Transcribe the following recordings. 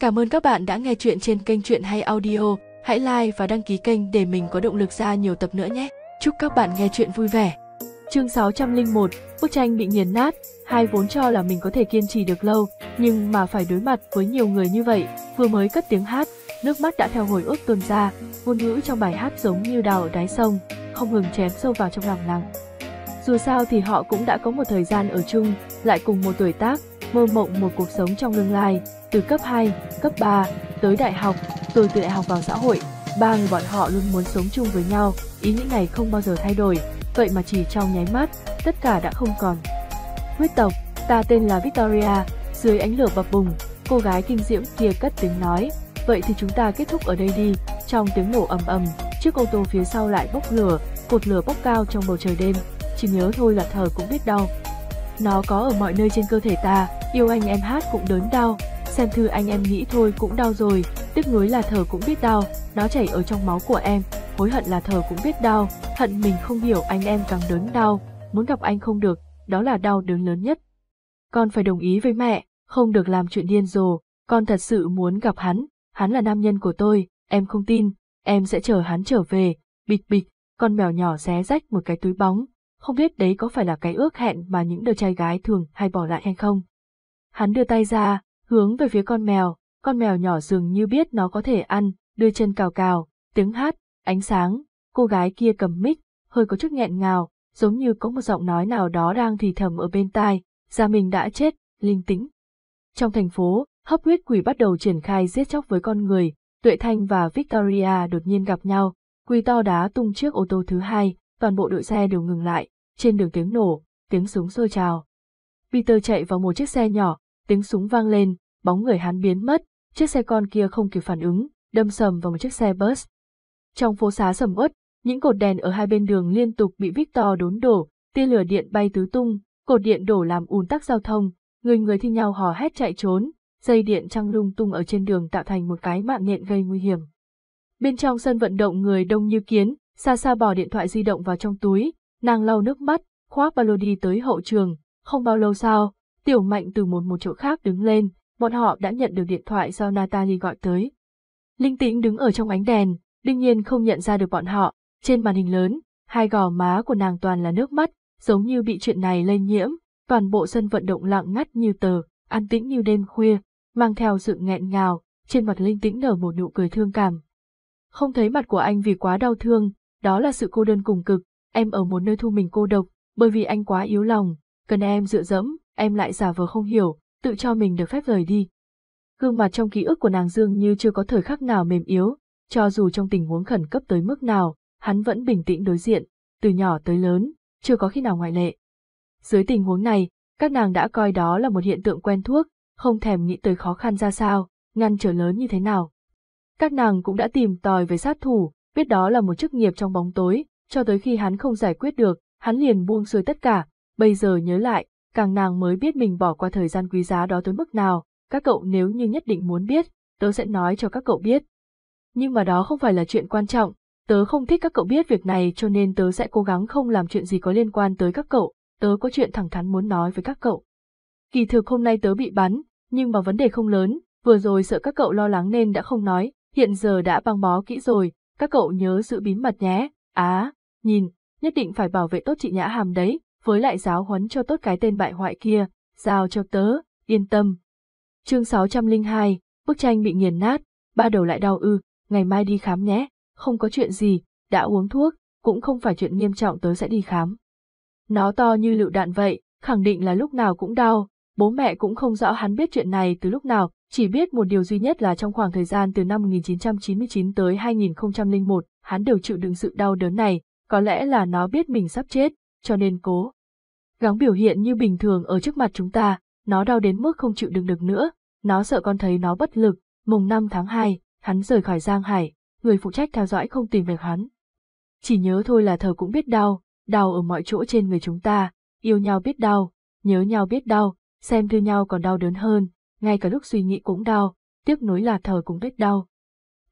Cảm ơn các bạn đã nghe chuyện trên kênh Chuyện Hay Audio. Hãy like và đăng ký kênh để mình có động lực ra nhiều tập nữa nhé. Chúc các bạn nghe chuyện vui vẻ. Chương 601, bức tranh bị nghiền nát, hai vốn cho là mình có thể kiên trì được lâu, nhưng mà phải đối mặt với nhiều người như vậy, vừa mới cất tiếng hát, nước mắt đã theo hồi ức tuôn ra, ngôn ngữ trong bài hát giống như đào ở đáy sông, không ngừng chém sâu vào trong lòng nàng. Dù sao thì họ cũng đã có một thời gian ở chung, lại cùng một tuổi tác, mơ mộng một cuộc sống trong tương lai, từ cấp 2, cấp 3, tới đại học, rồi từ đại học vào xã hội. Ba người bọn họ luôn muốn sống chung với nhau, ý nghĩ này không bao giờ thay đổi, vậy mà chỉ trong nháy mắt, tất cả đã không còn. Huyết tộc, ta tên là Victoria, dưới ánh lửa bập bùng, cô gái kinh diễm kia cất tiếng nói, vậy thì chúng ta kết thúc ở đây đi, trong tiếng nổ ầm ầm, chiếc ô tô phía sau lại bốc lửa, cột lửa bốc cao trong bầu trời đêm, chỉ nhớ thôi là thở cũng biết đau. Nó có ở mọi nơi trên cơ thể ta, yêu anh em hát cũng đớn đau, xem thư anh em nghĩ thôi cũng đau rồi, tiếc nuối là thở cũng biết đau, nó chảy ở trong máu của em, hối hận là thở cũng biết đau, hận mình không hiểu anh em càng đớn đau, muốn gặp anh không được, đó là đau đớn lớn nhất. Con phải đồng ý với mẹ, không được làm chuyện điên rồ, con thật sự muốn gặp hắn, hắn là nam nhân của tôi, em không tin, em sẽ chờ hắn trở về, bịch bịch, con mèo nhỏ xé rách một cái túi bóng, không biết đấy có phải là cái ước hẹn mà những đứa trai gái thường hay bỏ lại hay không. Hắn đưa tay ra, hướng về phía con mèo, con mèo nhỏ dường như biết nó có thể ăn, đưa chân cào cào, tiếng hát, ánh sáng, cô gái kia cầm mic, hơi có chút nghẹn ngào, giống như có một giọng nói nào đó đang thì thầm ở bên tai, gia mình đã chết, linh tĩnh. Trong thành phố, hấp huyết quỷ bắt đầu triển khai giết chóc với con người, Tuệ Thanh và Victoria đột nhiên gặp nhau, quỳ to đá tung chiếc ô tô thứ hai, toàn bộ đội xe đều ngừng lại, trên đường tiếng nổ, tiếng súng sôi trào. Peter chạy vào một chiếc xe nhỏ, tiếng súng vang lên, bóng người hắn biến mất, chiếc xe con kia không kịp phản ứng, đâm sầm vào một chiếc xe bus. Trong phố xá sầm uất, những cột đèn ở hai bên đường liên tục bị Victor đốn đổ, tia lửa điện bay tứ tung, cột điện đổ làm ùn tắc giao thông, người người thi nhau hò hét chạy trốn, dây điện trăng lung tung ở trên đường tạo thành một cái mạng nhện gây nguy hiểm. Bên trong sân vận động người đông như kiến, xa xa bỏ điện thoại di động vào trong túi, nàng lau nước mắt, khoác ba lô đi tới hậu trường, không bao lâu sau, tiểu mạnh từ một một chỗ khác đứng lên, bọn họ đã nhận được điện thoại do Natalie gọi tới. Linh tĩnh đứng ở trong ánh đèn, đương nhiên không nhận ra được bọn họ, trên màn hình lớn, hai gò má của nàng toàn là nước mắt, giống như bị chuyện này lây nhiễm, toàn bộ sân vận động lặng ngắt như tờ, an tĩnh như đêm khuya, mang theo sự nghẹn ngào, trên mặt linh tĩnh nở một nụ cười thương cảm. Không thấy mặt của anh vì quá đau thương, đó là sự cô đơn cùng cực, em ở một nơi thu mình cô độc, bởi vì anh quá yếu lòng, cần em dựa dẫm, em lại giả vờ không hiểu, tự cho mình được phép rời đi. Gương mặt trong ký ức của nàng Dương như chưa có thời khắc nào mềm yếu, cho dù trong tình huống khẩn cấp tới mức nào, hắn vẫn bình tĩnh đối diện, từ nhỏ tới lớn, chưa có khi nào ngoại lệ. Dưới tình huống này, các nàng đã coi đó là một hiện tượng quen thuộc, không thèm nghĩ tới khó khăn ra sao, ngăn trở lớn như thế nào. Các nàng cũng đã tìm tòi về sát thủ, biết đó là một chức nghiệp trong bóng tối, cho tới khi hắn không giải quyết được, hắn liền buông xuôi tất cả, bây giờ nhớ lại, càng nàng mới biết mình bỏ qua thời gian quý giá đó tới mức nào, các cậu nếu như nhất định muốn biết, tớ sẽ nói cho các cậu biết. Nhưng mà đó không phải là chuyện quan trọng, tớ không thích các cậu biết việc này cho nên tớ sẽ cố gắng không làm chuyện gì có liên quan tới các cậu, tớ có chuyện thẳng thắn muốn nói với các cậu. Kỳ thực hôm nay tớ bị bắn, nhưng mà vấn đề không lớn, vừa rồi sợ các cậu lo lắng nên đã không nói, hiện giờ đã băng bó kỹ rồi, các cậu nhớ giữ bí mật nhé, á, nhìn, nhất định phải bảo vệ tốt chị Nhã Hàm đấy, với lại giáo huấn cho tốt cái tên bại hoại kia, giao cho tớ, yên tâm. Chương 602, bức tranh bị nghiền nát, ba đầu lại đau ư, ngày mai đi khám nhé, không có chuyện gì, đã uống thuốc, cũng không phải chuyện nghiêm trọng tớ sẽ đi khám. Nó to như lựu đạn vậy, khẳng định là lúc nào cũng đau, bố mẹ cũng không rõ hắn biết chuyện này từ lúc nào, chỉ biết một điều duy nhất là trong khoảng thời gian từ năm 1999 tới 2001, hắn đều chịu đựng sự đau đớn này, có lẽ là nó biết mình sắp chết, cho nên cố. Gắng biểu hiện như bình thường ở trước mặt chúng ta, nó đau đến mức không chịu đựng được nữa, nó sợ con thấy nó bất lực, mùng 5 tháng 2, hắn rời khỏi Giang Hải, người phụ trách theo dõi không tìm được hắn. Chỉ nhớ thôi là thờ cũng biết đau, đau ở mọi chỗ trên người chúng ta, yêu nhau biết đau, nhớ nhau biết đau, xem thư nhau còn đau đớn hơn, ngay cả lúc suy nghĩ cũng đau, tiếc nối là thờ cũng biết đau.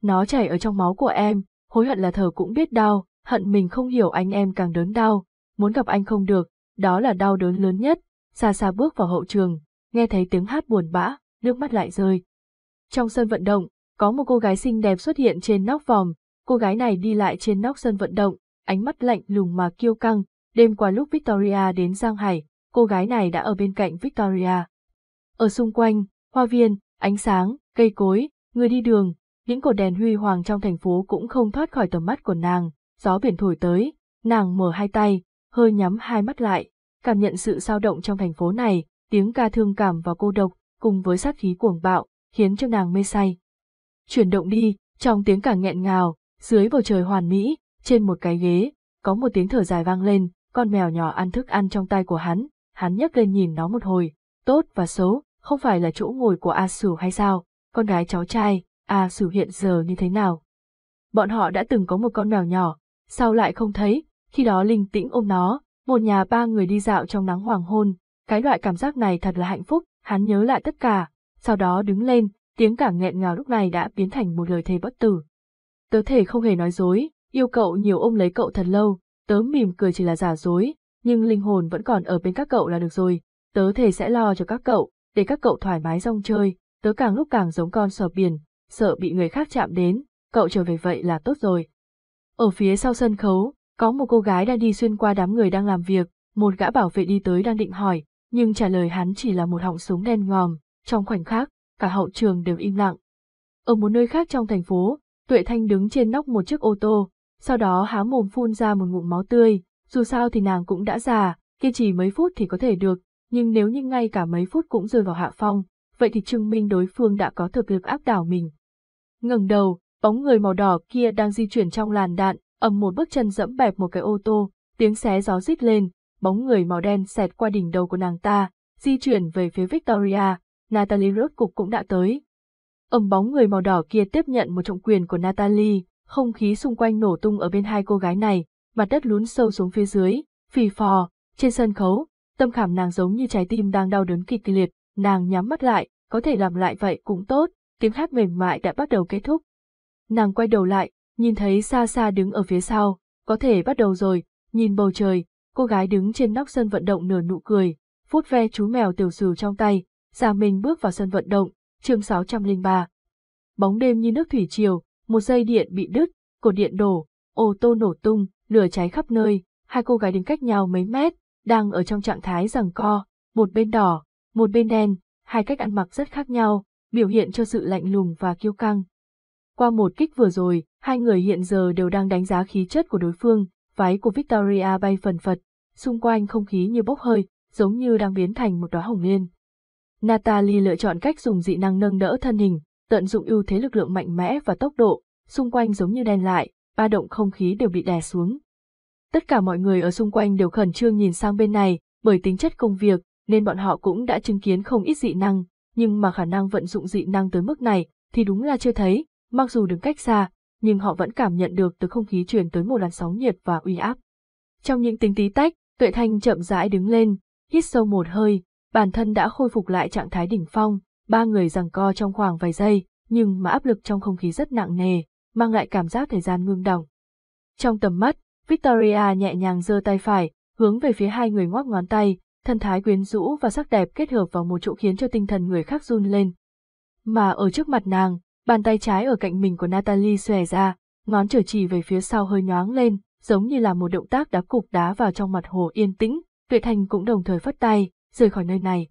Nó chảy ở trong máu của em, hối hận là thờ cũng biết đau, hận mình không hiểu anh em càng đớn đau, muốn gặp anh không được, đó là đau đớn lớn nhất, xa xa bước vào hậu trường, nghe thấy tiếng hát buồn bã, nước mắt lại rơi. Trong sân vận động, có một cô gái xinh đẹp xuất hiện trên nóc vòng. cô gái này đi lại trên nóc sân vận động, ánh mắt lạnh lùng mà kiêu căng, đêm qua lúc Victoria đến Giang Hải, cô gái này đã ở bên cạnh Victoria. Ở xung quanh, hoa viên, ánh sáng, cây cối, người đi đường, những cột đèn huy hoàng trong thành phố cũng không thoát khỏi tầm mắt của nàng, gió biển thổi tới, nàng mở hai tay, hơi nhắm hai mắt lại, cảm nhận sự sao động trong thành phố này, tiếng ca thương cảm và cô độc, cùng với sát khí cuồng bạo, khiến cho nàng mê say. Chuyển động đi, trong tiếng cả nghẹn ngào, dưới bầu trời hoàn mỹ, trên một cái ghế, có một tiếng thở dài vang lên, con mèo nhỏ ăn thức ăn trong tay của hắn, hắn nhấc lên nhìn nó một hồi, tốt và xấu, không phải là chỗ ngồi của A Sửu hay sao, con gái cháu trai, A Sửu hiện giờ như thế nào. Bọn họ đã từng có một con mèo nhỏ, sao lại không thấy, khi đó linh tĩnh ôm nó, một nhà ba người đi dạo trong nắng hoàng hôn, cái loại cảm giác này thật là hạnh phúc, hắn nhớ lại tất cả, sau đó đứng lên, tiếng cả nghẹn ngào lúc này đã biến thành một lời thề bất tử. Tớ thể không hề nói dối, yêu cậu nhiều ôm lấy cậu thật lâu, tớ mỉm cười chỉ là giả dối, nhưng linh hồn vẫn còn ở bên các cậu là được rồi, tớ thể sẽ lo cho các cậu, để các cậu thoải mái rong chơi, tớ càng lúc càng giống con sò biển, sợ bị người khác chạm đến, cậu trở về vậy là tốt rồi. Ở phía sau sân khấu, có một cô gái đang đi xuyên qua đám người đang làm việc, một gã bảo vệ đi tới đang định hỏi, nhưng trả lời hắn chỉ là một họng súng đen ngòm, trong khoảnh khắc, cả hậu trường đều im lặng. Ở một nơi khác trong thành phố, Tuệ Thanh đứng trên nóc một chiếc ô tô, sau đó há mồm phun ra một ngụm máu tươi, dù sao thì nàng cũng đã già, kiên trì mấy phút thì có thể được, nhưng nếu như ngay cả mấy phút cũng rơi vào hạ phong, vậy thì chứng minh đối phương đã có thực lực áp đảo mình. ngẩng đầu, bóng người màu đỏ kia đang di chuyển trong làn đạn, ầm một bước chân dẫm bẹp một cái ô tô, tiếng xé gió rít lên, bóng người màu đen xẹt qua đỉnh đầu của nàng ta, di chuyển về phía Victoria, Natalie rốt cục cũng đã tới. Ầm bóng người màu đỏ kia tiếp nhận một trọng quyền của Natalie, không khí xung quanh nổ tung ở bên hai cô gái này, mặt đất lún sâu xuống phía dưới, phì phò, trên sân khấu, tâm khảm nàng giống như trái tim đang đau đớn kịch liệt, nàng nhắm mắt lại, có thể làm lại vậy cũng tốt, tiếng hát mềm mại đã bắt đầu kết thúc. Nàng quay đầu lại, nhìn thấy xa xa đứng ở phía sau, có thể bắt đầu rồi, nhìn bầu trời, cô gái đứng trên nóc sân vận động nở nụ cười, phút ve chú mèo tiểu sửu trong tay, Già mình bước vào sân vận động, chương 603. Bóng đêm như nước thủy triều, một dây điện bị đứt, cột điện đổ, ô tô nổ tung, lửa cháy khắp nơi, hai cô gái đứng cách nhau mấy mét, đang ở trong trạng thái giằng co, một bên đỏ, một bên đen, hai cách ăn mặc rất khác nhau, biểu hiện cho sự lạnh lùng và kiêu căng. Qua một kích vừa rồi, hai người hiện giờ đều đang đánh giá khí chất của đối phương, váy của Victoria bay phần phật, xung quanh không khí như bốc hơi, giống như đang biến thành một đóa hồng liên. Natalie lựa chọn cách dùng dị năng nâng đỡ thân hình, tận dụng ưu thế lực lượng mạnh mẽ và tốc độ, xung quanh giống như đen lại, ba động không khí đều bị đè xuống. Tất cả mọi người ở xung quanh đều khẩn trương nhìn sang bên này, bởi tính chất công việc, nên bọn họ cũng đã chứng kiến không ít dị năng, nhưng mà khả năng vận dụng dị năng tới mức này thì đúng là chưa thấy, mặc dù đứng cách xa, nhưng họ vẫn cảm nhận được từ không khí truyền tới một làn sóng nhiệt và uy áp. Trong những tiếng tí tách, Tuệ Thanh chậm rãi đứng lên, hít sâu một hơi, bản thân đã khôi phục lại trạng thái đỉnh phong, ba người giằng co trong khoảng vài giây, nhưng mà áp lực trong không khí rất nặng nề, mang lại cảm giác thời gian ngưng đọng. Trong tầm mắt, Victoria nhẹ nhàng giơ tay phải, hướng về phía hai người ngoắc ngón tay, thân thái quyến rũ và sắc đẹp kết hợp vào một chỗ khiến cho tinh thần người khác run lên. Mà ở trước mặt nàng, bàn tay trái ở cạnh mình của Natalie xòe ra, ngón trở chỉ về phía sau hơi nhoáng lên, giống như là một động tác đá cục đá vào trong mặt hồ yên tĩnh, Tuệ Thành cũng đồng thời phất tay, rời khỏi nơi này.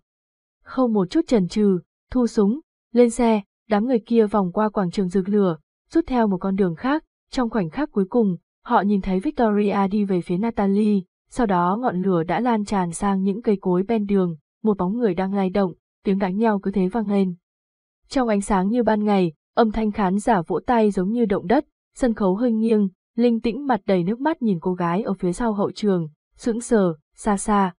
Không một chút chần chừ, thu súng, lên xe, đám người kia vòng qua quảng trường rực lửa, rút theo một con đường khác, trong khoảnh khắc cuối cùng, họ nhìn thấy Victoria đi về phía Natalie, sau đó ngọn lửa đã lan tràn sang những cây cối bên đường, một bóng người đang lay động, tiếng đánh nhau cứ thế vang lên. Trong ánh sáng như ban ngày, âm thanh khán giả vỗ tay giống như động đất, sân khấu hơi nghiêng, linh tĩnh mặt đầy nước mắt nhìn cô gái ở phía sau hậu trường, sững sờ, xa xa,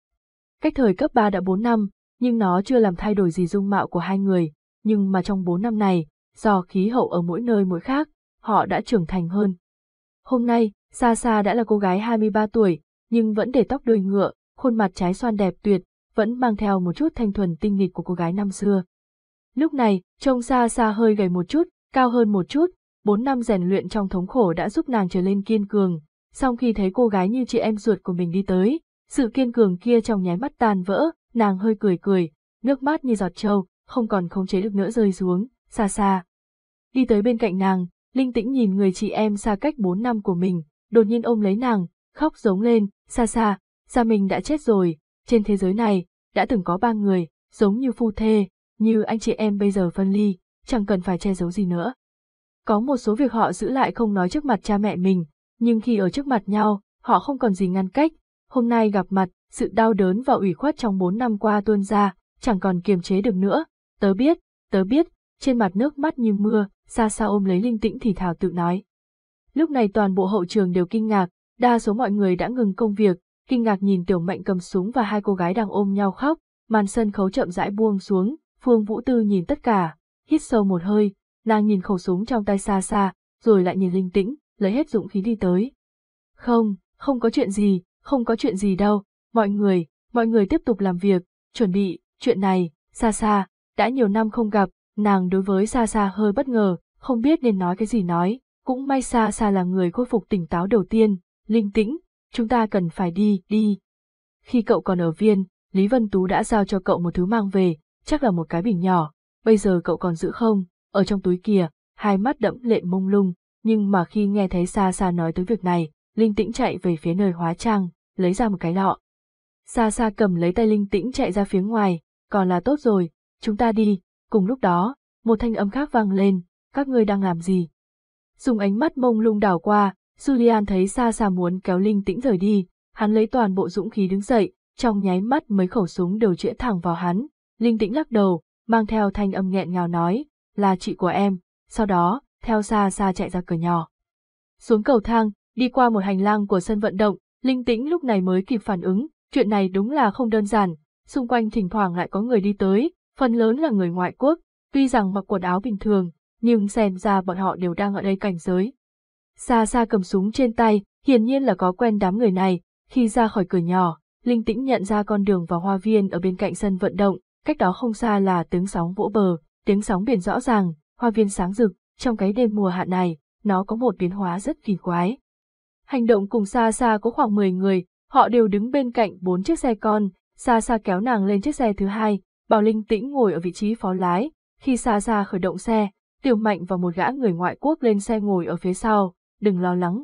Cách thời cấp 3 đã 4 năm, nhưng nó chưa làm thay đổi gì dung mạo của hai người, nhưng mà trong 4 năm này, do khí hậu ở mỗi nơi mỗi khác, họ đã trưởng thành hơn. Hôm nay, Sa Sa đã là cô gái 23 tuổi, nhưng vẫn để tóc đuôi ngựa, khuôn mặt trái xoan đẹp tuyệt, vẫn mang theo một chút thanh thuần tinh nghịch của cô gái năm xưa. Lúc này, trông xa xa hơi gầy một chút, cao hơn một chút, 4 năm rèn luyện trong thống khổ đã giúp nàng trở lên kiên cường, song khi thấy cô gái như chị em ruột của mình đi tới, sự kiên cường kia trong nháy mắt tan vỡ, nàng hơi cười cười, nước mắt như giọt trâu, không còn khống chế được nữa rơi xuống, xa xa. Đi tới bên cạnh nàng, linh tĩnh nhìn người chị em xa cách 4 năm của mình, đột nhiên ôm lấy nàng, khóc giống lên, xa xa, xa mình đã chết rồi, trên thế giới này, đã từng có ba người, giống như phu thê, như anh chị em bây giờ phân ly, chẳng cần phải che giấu gì nữa. Có một số việc họ giữ lại không nói trước mặt cha mẹ mình, nhưng khi ở trước mặt nhau, họ không còn gì ngăn cách. Hôm nay gặp mặt, sự đau đớn và ủy khuất trong bốn năm qua tuôn ra, chẳng còn kiềm chế được nữa. Tớ biết, tớ biết, trên mặt nước mắt như mưa, xa xa ôm lấy linh tĩnh thì thảo tự nói. Lúc này toàn bộ hậu trường đều kinh ngạc, đa số mọi người đã ngừng công việc, kinh ngạc nhìn tiểu mệnh cầm súng và hai cô gái đang ôm nhau khóc, màn sân khấu chậm rãi buông xuống, Phương Vũ Tư nhìn tất cả, hít sâu một hơi, nàng nhìn khẩu súng trong tay xa xa, rồi lại nhìn linh tĩnh, lấy hết dũng khí đi tới. Không, không có chuyện gì, không có chuyện gì đâu, mọi người, mọi người tiếp tục làm việc, chuẩn bị, chuyện này, xa xa, đã nhiều năm không gặp, nàng đối với xa xa hơi bất ngờ, không biết nên nói cái gì nói, cũng may xa xa là người khôi phục tỉnh táo đầu tiên, linh tĩnh, chúng ta cần phải đi, đi. Khi cậu còn ở viên, Lý Vân Tú đã giao cho cậu một thứ mang về, chắc là một cái bình nhỏ, bây giờ cậu còn giữ không, ở trong túi kia. hai mắt đẫm lệ mông lung, nhưng mà khi nghe thấy xa xa nói tới việc này, Linh Tĩnh chạy về phía nơi hóa trang, lấy ra một cái lọ. Xa xa cầm lấy tay Linh Tĩnh chạy ra phía ngoài, còn là tốt rồi, chúng ta đi, cùng lúc đó, một thanh âm khác vang lên, các ngươi đang làm gì? Dùng ánh mắt mông lung đảo qua, Julian thấy xa xa muốn kéo Linh Tĩnh rời đi, hắn lấy toàn bộ dũng khí đứng dậy, trong nháy mắt mấy khẩu súng đều chĩa thẳng vào hắn. Linh Tĩnh lắc đầu, mang theo thanh âm nghẹn ngào nói, là chị của em, sau đó, theo xa xa chạy ra cửa nhỏ. Xuống cầu thang, đi qua một hành lang của sân vận động, Linh Tĩnh lúc này mới kịp phản ứng, chuyện này đúng là không đơn giản, xung quanh thỉnh thoảng lại có người đi tới, phần lớn là người ngoại quốc, tuy rằng mặc quần áo bình thường, nhưng xem ra bọn họ đều đang ở đây cảnh giới. Xa xa cầm súng trên tay, hiển nhiên là có quen đám người này, khi ra khỏi cửa nhỏ, Linh Tĩnh nhận ra con đường vào hoa viên ở bên cạnh sân vận động, cách đó không xa là tiếng sóng vỗ bờ, tiếng sóng biển rõ ràng, hoa viên sáng rực, trong cái đêm mùa hạn này, nó có một biến hóa rất kỳ quái. Hành động cùng xa xa có khoảng 10 người, họ đều đứng bên cạnh bốn chiếc xe con, xa xa kéo nàng lên chiếc xe thứ hai, Bảo Linh tĩnh ngồi ở vị trí phó lái, khi xa xa khởi động xe, Tiểu Mạnh và một gã người ngoại quốc lên xe ngồi ở phía sau, đừng lo lắng.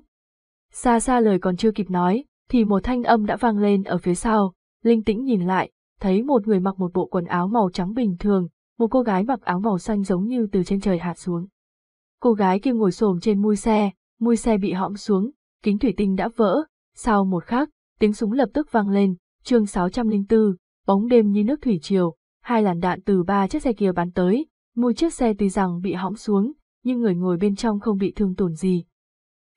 Xa xa lời còn chưa kịp nói, thì một thanh âm đã vang lên ở phía sau, Linh tĩnh nhìn lại, thấy một người mặc một bộ quần áo màu trắng bình thường, một cô gái mặc áo màu xanh giống như từ trên trời hạ xuống. Cô gái kia ngồi xổm trên mui xe, mui xe bị hõm xuống, kính thủy tinh đã vỡ, sau một khắc, tiếng súng lập tức vang lên, chương 604, bóng đêm như nước thủy triều, hai làn đạn từ ba chiếc xe kia bắn tới, mui chiếc xe tuy rằng bị hõm xuống, nhưng người ngồi bên trong không bị thương tổn gì.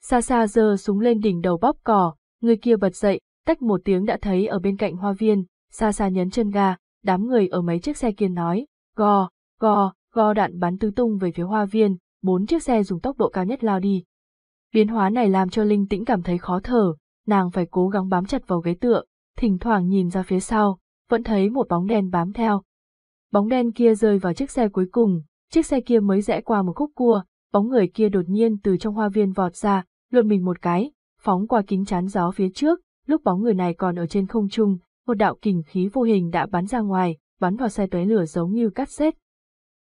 Xa xa giơ súng lên đỉnh đầu bóp cỏ, người kia bật dậy, tách một tiếng đã thấy ở bên cạnh hoa viên, xa xa nhấn chân ga, đám người ở mấy chiếc xe kia nói, go, go, go đạn bắn tứ tung về phía hoa viên, bốn chiếc xe dùng tốc độ cao nhất lao đi. Biến hóa này làm cho Linh Tĩnh cảm thấy khó thở, nàng phải cố gắng bám chặt vào ghế tựa, thỉnh thoảng nhìn ra phía sau, vẫn thấy một bóng đen bám theo. Bóng đen kia rơi vào chiếc xe cuối cùng, chiếc xe kia mới rẽ qua một khúc cua, bóng người kia đột nhiên từ trong hoa viên vọt ra, luồn mình một cái, phóng qua kính chắn gió phía trước, lúc bóng người này còn ở trên không trung, một đạo kình khí vô hình đã bắn ra ngoài, bắn vào xe tóe lửa giống như cắt xét.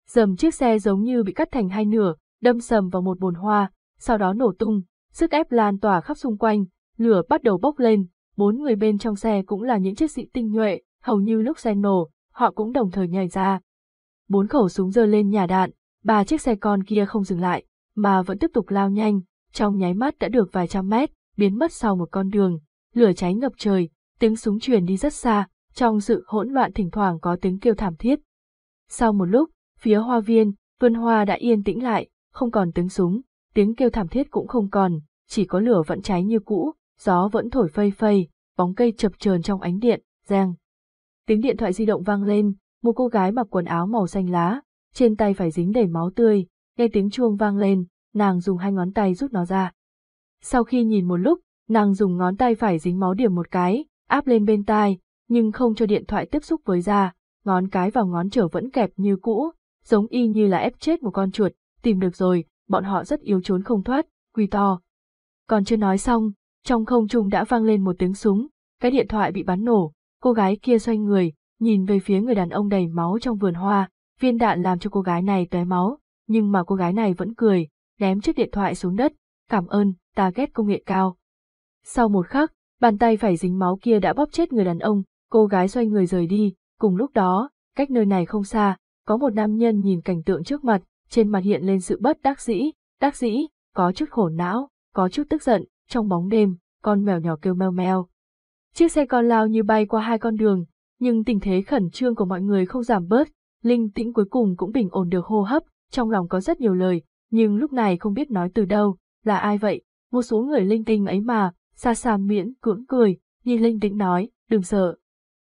Dầm chiếc xe giống như bị cắt thành hai nửa, đâm sầm vào một bồn hoa, sau đó nổ tung, sức ép lan tỏa khắp xung quanh, lửa bắt đầu bốc lên, bốn người bên trong xe cũng là những chiếc sĩ tinh nhuệ, hầu như lúc xe nổ, họ cũng đồng thời nhảy ra. Bốn khẩu súng giơ lên nhà đạn, ba chiếc xe con kia không dừng lại, mà vẫn tiếp tục lao nhanh, trong nháy mắt đã được vài trăm mét, biến mất sau một con đường, lửa cháy ngập trời, tiếng súng truyền đi rất xa, trong sự hỗn loạn thỉnh thoảng có tiếng kêu thảm thiết. Sau một lúc, phía hoa viên, vườn hoa đã yên tĩnh lại, không còn tiếng súng, tiếng kêu thảm thiết cũng không còn, chỉ có lửa vẫn cháy như cũ, gió vẫn thổi phây phây, bóng cây chập chờn trong ánh điện, giang. Tiếng điện thoại di động vang lên, một cô gái mặc quần áo màu xanh lá, trên tay phải dính đầy máu tươi, nghe tiếng chuông vang lên, nàng dùng hai ngón tay rút nó ra. Sau khi nhìn một lúc, nàng dùng ngón tay phải dính máu điểm một cái, áp lên bên tai, nhưng không cho điện thoại tiếp xúc với da, ngón cái vào ngón trở vẫn kẹp như cũ, giống y như là ép chết một con chuột, tìm được rồi, bọn họ rất yếu trốn không thoát, quy to. Còn chưa nói xong, trong không trung đã vang lên một tiếng súng, cái điện thoại bị bắn nổ, cô gái kia xoay người, nhìn về phía người đàn ông đầy máu trong vườn hoa, viên đạn làm cho cô gái này tóe máu, nhưng mà cô gái này vẫn cười, ném chiếc điện thoại xuống đất, cảm ơn, ta ghét công nghệ cao. Sau một khắc, bàn tay phải dính máu kia đã bóp chết người đàn ông, cô gái xoay người rời đi, cùng lúc đó, cách nơi này không xa, có một nam nhân nhìn cảnh tượng trước mặt, trên mặt hiện lên sự bất đắc dĩ, đắc dĩ, có chút khổ não, có chút tức giận, trong bóng đêm, con mèo nhỏ kêu meo meo. Chiếc xe con lao như bay qua hai con đường, nhưng tình thế khẩn trương của mọi người không giảm bớt, linh tĩnh cuối cùng cũng bình ổn được hô hấp, trong lòng có rất nhiều lời, nhưng lúc này không biết nói từ đâu, là ai vậy, một số người linh tinh ấy mà, xa xa miễn cưỡng cười, nhìn linh tĩnh nói, đừng sợ.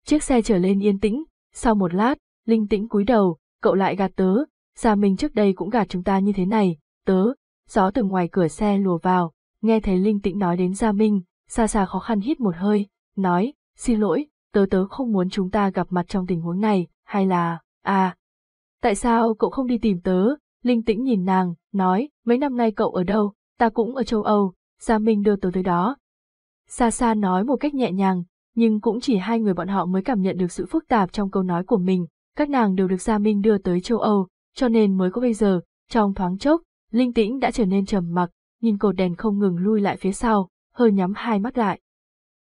Chiếc xe trở lên yên tĩnh, sau một lát, linh tĩnh cúi đầu, cậu lại gạt tớ, Gia Minh trước đây cũng gạt chúng ta như thế này, tớ, gió từ ngoài cửa xe lùa vào, nghe thấy Linh Tĩnh nói đến Gia Minh, xa xa khó khăn hít một hơi, nói, xin lỗi, tớ tớ không muốn chúng ta gặp mặt trong tình huống này, hay là, à, tại sao cậu không đi tìm tớ, Linh Tĩnh nhìn nàng, nói, mấy năm nay cậu ở đâu, ta cũng ở châu Âu, Gia Minh đưa tớ tới đó. Xa xa nói một cách nhẹ nhàng, nhưng cũng chỉ hai người bọn họ mới cảm nhận được sự phức tạp trong câu nói của mình, các nàng đều được Gia Minh đưa tới châu Âu, cho nên mới có bây giờ, trong thoáng chốc, linh tĩnh đã trở nên trầm mặc, nhìn cột đèn không ngừng lui lại phía sau, hơi nhắm hai mắt lại.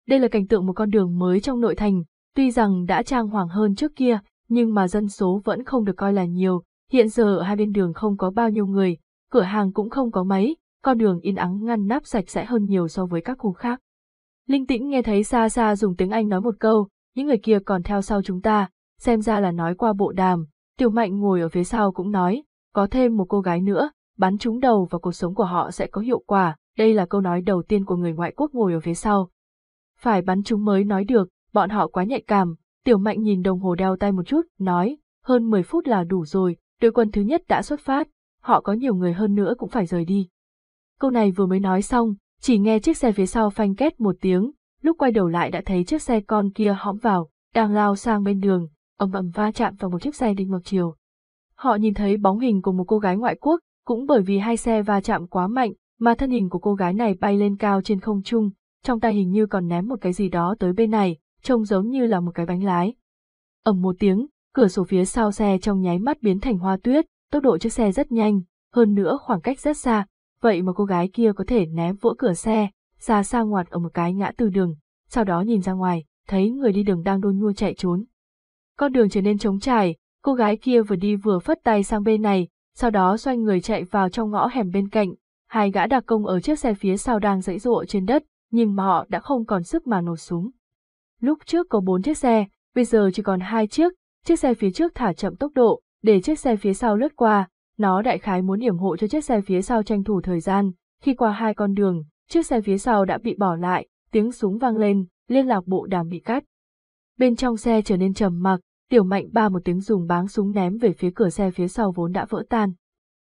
Đây là cảnh tượng một con đường mới trong nội thành, tuy rằng đã trang hoàng hơn trước kia, nhưng mà dân số vẫn không được coi là nhiều, hiện giờ ở hai bên đường không có bao nhiêu người, cửa hàng cũng không có mấy, con đường in ắng ngăn nắp sạch sẽ hơn nhiều so với các khu khác. Linh tĩnh nghe thấy xa xa dùng tiếng Anh nói một câu, những người kia còn theo sau chúng ta, xem ra là nói qua bộ đàm, Tiểu Mạnh ngồi ở phía sau cũng nói, có thêm một cô gái nữa, bắn trúng đầu và cuộc sống của họ sẽ có hiệu quả, đây là câu nói đầu tiên của người ngoại quốc ngồi ở phía sau. Phải bắn trúng mới nói được, bọn họ quá nhạy cảm, Tiểu Mạnh nhìn đồng hồ đeo tay một chút, nói, hơn 10 phút là đủ rồi, đội quân thứ nhất đã xuất phát, họ có nhiều người hơn nữa cũng phải rời đi. Câu này vừa mới nói xong, chỉ nghe chiếc xe phía sau phanh két một tiếng, lúc quay đầu lại đã thấy chiếc xe con kia hõm vào, đang lao sang bên đường, ầm ầm va chạm vào một chiếc xe đi ngược chiều. Họ nhìn thấy bóng hình của một cô gái ngoại quốc, cũng bởi vì hai xe va chạm quá mạnh, mà thân hình của cô gái này bay lên cao trên không trung, trong tay hình như còn ném một cái gì đó tới bên này, trông giống như là một cái bánh lái. ầm một tiếng, cửa sổ phía sau xe trong nháy mắt biến thành hoa tuyết, tốc độ chiếc xe rất nhanh, hơn nữa khoảng cách rất xa, vậy mà cô gái kia có thể ném vỡ cửa xe, ra xa ngoặt ở một cái ngã tư đường, sau đó nhìn ra ngoài, thấy người đi đường đang đôn nhua chạy trốn, con đường trở nên trống trải, cô gái kia vừa đi vừa phất tay sang bên này, sau đó xoay người chạy vào trong ngõ hẻm bên cạnh. Hai gã đặc công ở chiếc xe phía sau đang dãy dụa trên đất, nhưng mà họ đã không còn sức mà nổ súng. Lúc trước có bốn chiếc xe, bây giờ chỉ còn hai chiếc, chiếc xe phía trước thả chậm tốc độ, để chiếc xe phía sau lướt qua, nó đại khái muốn điểm hộ cho chiếc xe phía sau tranh thủ thời gian, khi qua hai con đường, chiếc xe phía sau đã bị bỏ lại, tiếng súng vang lên, liên lạc bộ đàm bị cắt. Bên trong xe trở nên trầm mặc, tiểu mạnh ba một tiếng dùng báng súng ném về phía cửa xe phía sau vốn đã vỡ tan.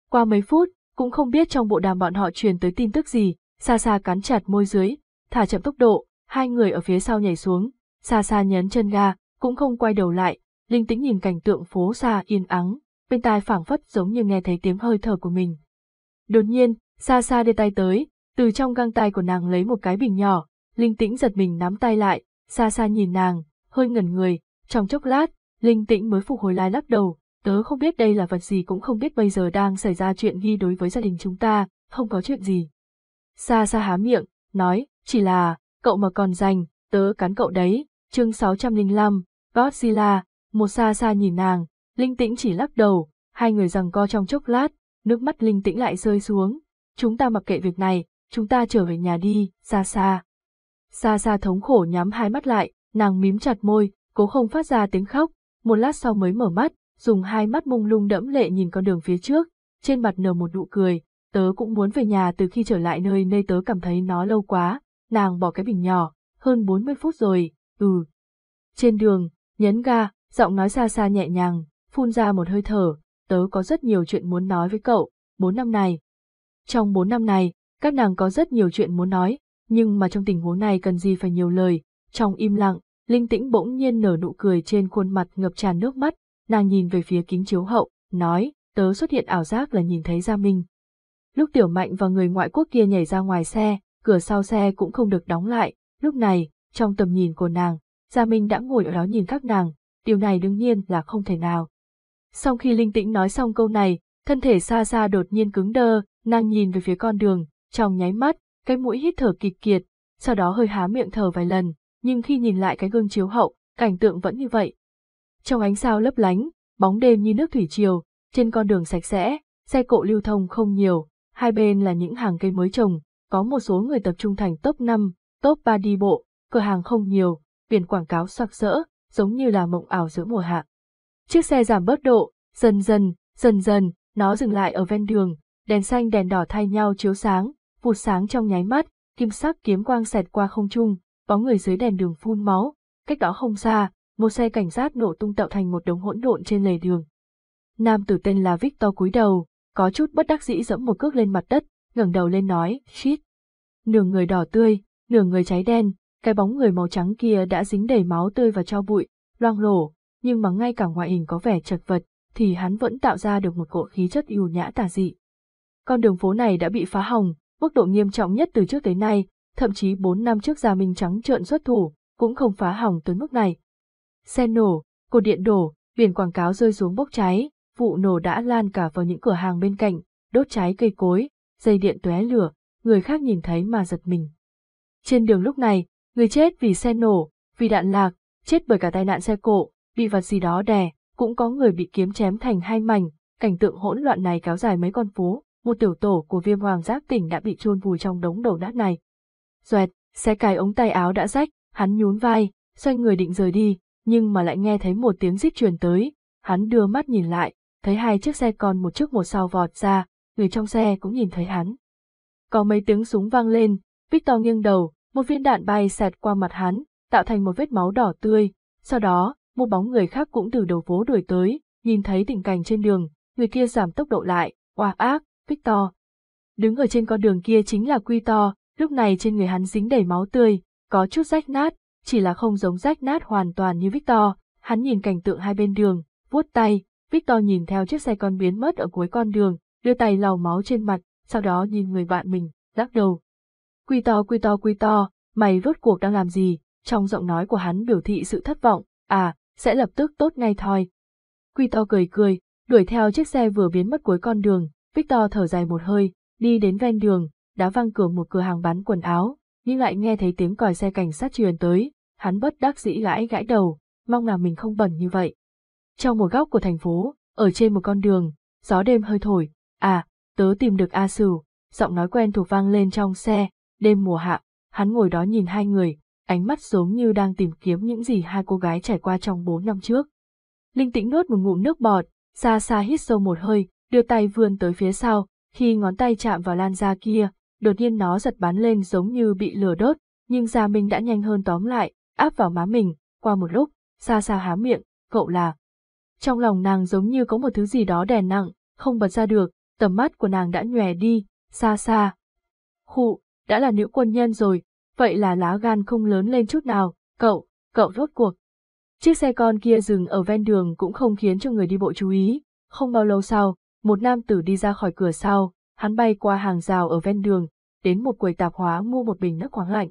Qua mấy phút, cũng không biết trong bộ đàm bọn họ truyền tới tin tức gì, xa xa cắn chặt môi dưới, thả chậm tốc độ, hai người ở phía sau nhảy xuống, xa xa nhấn chân ga, cũng không quay đầu lại, linh tĩnh nhìn cảnh tượng phố xa yên ắng, bên tai phảng phất giống như nghe thấy tiếng hơi thở của mình. Đột nhiên, xa xa đưa tay tới, từ trong găng tay của nàng lấy một cái bình nhỏ, linh tĩnh giật mình nắm tay lại, xa xa nhìn nàng, hơi ngẩn người, trong chốc lát, linh tĩnh mới phục hồi lại lắc đầu, tớ không biết đây là vật gì cũng không biết bây giờ đang xảy ra chuyện ghi đối với gia đình chúng ta, không có chuyện gì. xa xa há miệng, nói, chỉ là, cậu mà còn dành, tớ cắn cậu đấy, chương 605, Godzilla, một xa xa nhìn nàng, linh tĩnh chỉ lắc đầu, hai người rằng co trong chốc lát, nước mắt linh tĩnh lại rơi xuống, chúng ta mặc kệ việc này, chúng ta trở về nhà đi, xa xa. Xa xa thống khổ nhắm hai mắt lại, nàng mím chặt môi, cố không phát ra tiếng khóc, một lát sau mới mở mắt, dùng hai mắt mông lung đẫm lệ nhìn con đường phía trước, trên mặt nở một nụ cười, tớ cũng muốn về nhà từ khi trở lại nơi nơi tớ cảm thấy nó lâu quá, nàng bỏ cái bình nhỏ, hơn 40 phút rồi, ừ. Trên đường, nhấn ga, giọng nói xa xa nhẹ nhàng, phun ra một hơi thở, tớ có rất nhiều chuyện muốn nói với cậu, bốn năm này. Trong bốn năm này, các nàng có rất nhiều chuyện muốn nói, nhưng mà trong tình huống này cần gì phải nhiều lời, trong im lặng, Linh Tĩnh bỗng nhiên nở nụ cười trên khuôn mặt ngập tràn nước mắt, nàng nhìn về phía kính chiếu hậu, nói, tớ xuất hiện ảo giác là nhìn thấy Gia Minh. Lúc Tiểu Mạnh và người ngoại quốc kia nhảy ra ngoài xe, cửa sau xe cũng không được đóng lại, lúc này, trong tầm nhìn của nàng, Gia Minh đã ngồi ở đó nhìn các nàng, điều này đương nhiên là không thể nào. Sau khi Linh Tĩnh nói xong câu này, Thân thể xa xa đột nhiên cứng đơ, nàng nhìn về phía con đường, trong nháy mắt, cái mũi hít thở kịch kiệt, sau đó hơi há miệng thở vài lần, nhưng khi nhìn lại cái gương chiếu hậu, cảnh tượng vẫn như vậy. Trong ánh sao lấp lánh, bóng đêm như nước thủy triều, trên con đường sạch sẽ, xe cộ lưu thông không nhiều, hai bên là những hàng cây mới trồng, có một số người tập trung thành top 5, top 3 đi bộ, cửa hàng không nhiều, biển quảng cáo sặc sỡ, giống như là mộng ảo giữa mùa hạ. Chiếc xe giảm bớt độ, dần dần, dần dần, nó dừng lại ở ven đường, đèn xanh đèn đỏ thay nhau chiếu sáng, vụt sáng trong nháy mắt, kim sắc kiếm quang xẹt qua không trung, bóng người dưới đèn đường phun máu, cách đó không xa, một xe cảnh sát nổ tung tạo thành một đống hỗn độn trên lề đường. Nam tử tên là Victor cúi đầu, có chút bất đắc dĩ dẫm một cước lên mặt đất, ngẩng đầu lên nói, shit. Nửa người đỏ tươi, nửa người cháy đen, cái bóng người màu trắng kia đã dính đầy máu tươi và cho bụi, loang lổ, nhưng mà ngay cả ngoại hình có vẻ chật vật, thì hắn vẫn tạo ra được một cỗ khí chất yêu nhã tà dị. Con đường phố này đã bị phá hỏng, mức độ nghiêm trọng nhất từ trước tới nay, thậm chí 4 năm trước Gia Minh trắng trợn xuất thủ, cũng không phá hỏng tới mức này. Xe nổ, cột điện đổ, biển quảng cáo rơi xuống bốc cháy, vụ nổ đã lan cả vào những cửa hàng bên cạnh, đốt cháy cây cối, dây điện tóe lửa, người khác nhìn thấy mà giật mình. Trên đường lúc này, người chết vì xe nổ, vì đạn lạc, chết bởi cả tai nạn xe cộ, bị vật gì đó đè, cũng có người bị kiếm chém thành hai mảnh, cảnh tượng hỗn loạn này kéo dài mấy con phố, một tiểu tổ của viêm hoàng giác tỉnh đã bị chôn vùi trong đống đầu nát này. Xoẹt, xe cài ống tay áo đã rách, hắn nhún vai, xoay người định rời đi, nhưng mà lại nghe thấy một tiếng rít truyền tới, hắn đưa mắt nhìn lại, thấy hai chiếc xe con một trước một sau vọt ra, người trong xe cũng nhìn thấy hắn. Có mấy tiếng súng vang lên, Victor nghiêng đầu, một viên đạn bay xẹt qua mặt hắn, tạo thành một vết máu đỏ tươi, sau đó, một bóng người khác cũng từ đầu phố đuổi tới, nhìn thấy tình cảnh trên đường, người kia giảm tốc độ lại, oa ác, Victor. Đứng ở trên con đường kia chính là Quy To, lúc này trên người hắn dính đầy máu tươi, có chút rách nát, chỉ là không giống rách nát hoàn toàn như Victor, hắn nhìn cảnh tượng hai bên đường, vuốt tay, Victor nhìn theo chiếc xe con biến mất ở cuối con đường, đưa tay lau máu trên mặt, sau đó nhìn người bạn mình, lắc đầu. Quy to quy to quy to, mày rốt cuộc đang làm gì? Trong giọng nói của hắn biểu thị sự thất vọng, à, sẽ lập tức tốt ngay thôi. Quy to cười cười, đuổi theo chiếc xe vừa biến mất cuối con đường, Victor thở dài một hơi, đi đến ven đường, đá văng cửa một cửa hàng bán quần áo, nhưng lại nghe thấy tiếng còi xe cảnh sát truyền tới, hắn bất đắc dĩ gãi gãi đầu, mong là mình không bẩn như vậy. Trong một góc của thành phố, ở trên một con đường, gió đêm hơi thổi, à, tớ tìm được A Sửu, giọng nói quen thuộc vang lên trong xe, đêm mùa hạ, hắn ngồi đó nhìn hai người, ánh mắt giống như đang tìm kiếm những gì hai cô gái trải qua trong bốn năm trước. Linh tĩnh nuốt một ngụm nước bọt, xa xa hít sâu một hơi, đưa tay vươn tới phía sau, khi ngón tay chạm vào lan da kia, đột nhiên nó giật bắn lên giống như bị lửa đốt, nhưng da mình đã nhanh hơn tóm lại, áp vào má mình, qua một lúc, xa xa há miệng, cậu là. Trong lòng nàng giống như có một thứ gì đó đè nặng, không bật ra được, tầm mắt của nàng đã nhòe đi, xa xa. Khụ, đã là nữ quân nhân rồi, vậy là lá gan không lớn lên chút nào, cậu, cậu rốt cuộc. Chiếc xe con kia dừng ở ven đường cũng không khiến cho người đi bộ chú ý, không bao lâu sau, một nam tử đi ra khỏi cửa sau, hắn bay qua hàng rào ở ven đường, đến một quầy tạp hóa mua một bình nước khoáng lạnh.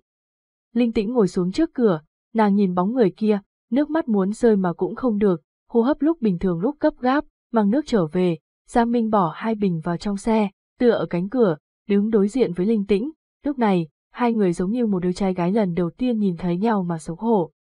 Linh tĩnh ngồi xuống trước cửa, nàng nhìn bóng người kia, nước mắt muốn rơi mà cũng không được, hô hấp lúc bình thường lúc cấp gáp, mang nước trở về, Giang Minh bỏ hai bình vào trong xe, tựa ở cánh cửa, đứng đối diện với Linh tĩnh, lúc này, hai người giống như một đứa trai gái lần đầu tiên nhìn thấy nhau mà xấu hổ.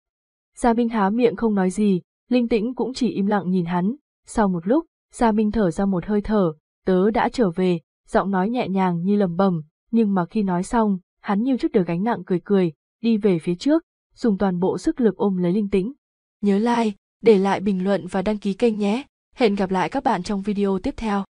Gia Minh há miệng không nói gì, Linh tĩnh cũng chỉ im lặng nhìn hắn, sau một lúc, Gia Minh thở ra một hơi thở, tớ đã trở về, giọng nói nhẹ nhàng như lầm bầm, nhưng mà khi nói xong, hắn như chút được gánh nặng cười cười, đi về phía trước, dùng toàn bộ sức lực ôm lấy linh tĩnh. Nhớ like, để lại bình luận và đăng ký kênh nhé. Hẹn gặp lại các bạn trong video tiếp theo.